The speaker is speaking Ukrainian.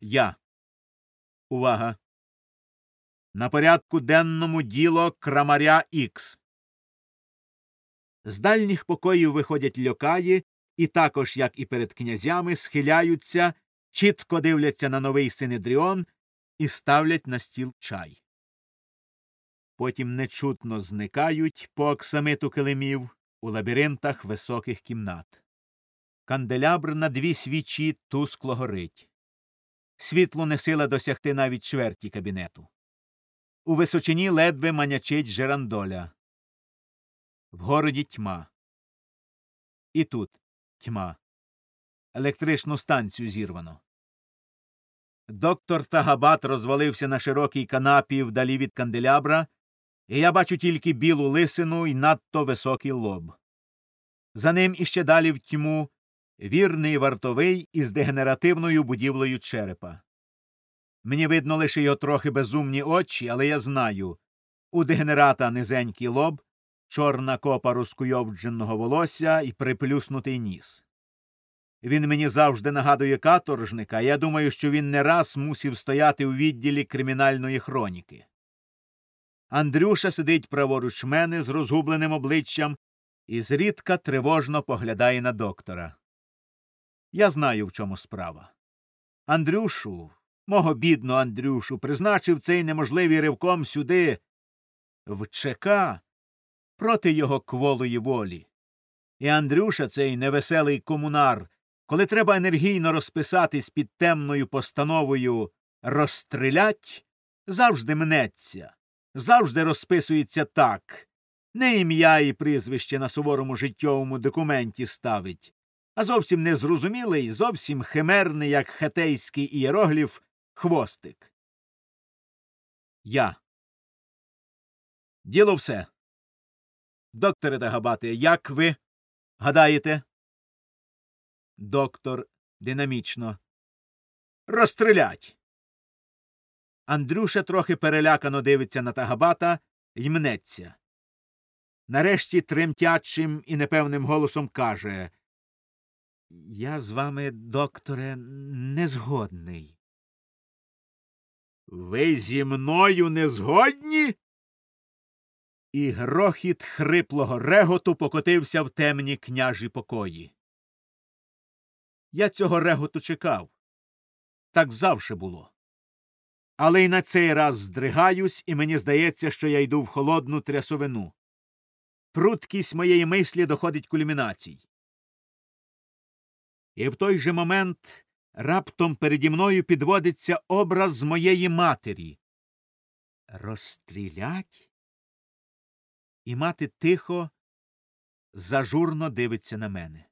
Я. Увага. На порядку денному діло крамаря Ікс. З дальніх покоїв виходять льокаї і також, як і перед князями, схиляються, чітко дивляться на новий синедріон і ставлять на стіл чай. Потім нечутно зникають по оксамиту килимів у лабіринтах високих кімнат. Канделябр на дві свічі тускло горить. Світло не сила досягти навіть чверті кабінету. У височині ледве манячить жерандоля. В городі тьма. І тут тьма. Електричну станцію зірвано. Доктор Тагабат розвалився на широкій канапі вдалі від канделябра, і я бачу тільки білу лисину і надто високий лоб. За ним іще далі в тьму вірний вартовий із дегенеративною будівлею черепа. Мені видно лише його трохи безумні очі, але я знаю у дегенерата низенький лоб, чорна копа розкуйовдженого волосся і приплюснутий ніс. Він мені завжди нагадує каторжника, я думаю, що він не раз мусів стояти у відділі кримінальної хроніки. Андрюша сидить праворуч мене з розгубленим обличчям і зрідка тривожно поглядає на доктора. Я знаю, в чому справа. Андрюшу, мого бідного Андрюшу, призначив цей неможливий ривком сюди, в ЧК, проти його кволої волі. І Андрюша, цей невеселий комунар, коли треба енергійно розписатись під темною постановою розстрілять, завжди мнеться, завжди розписується так. Не ім'я і прізвище на суворому життєвому документі ставить, а зовсім незрозумілий, зовсім химерний, як хетейський ієрогліф, хвостик. Я. Діло все. Докторе Дагабате, як ви гадаєте? Доктор динамічно. Розстрілять. Андрюша трохи перелякано дивиться на Тагабата й мнеться. Нарешті тремтячим і непевним голосом каже Я з вами, докторе, не згодний. Ви зі мною не згодні? І грохіт хриплого реготу покотився в темні княжі покої. Я цього реготу чекав. Так завше було. Але й на цей раз здригаюсь, і мені здається, що я йду в холодну трясовину. Пруткість моєї мислі доходить кульмінацій. І в той же момент раптом переді мною підводиться образ моєї матері. Розстрілять? І мати тихо, зажурно дивиться на мене.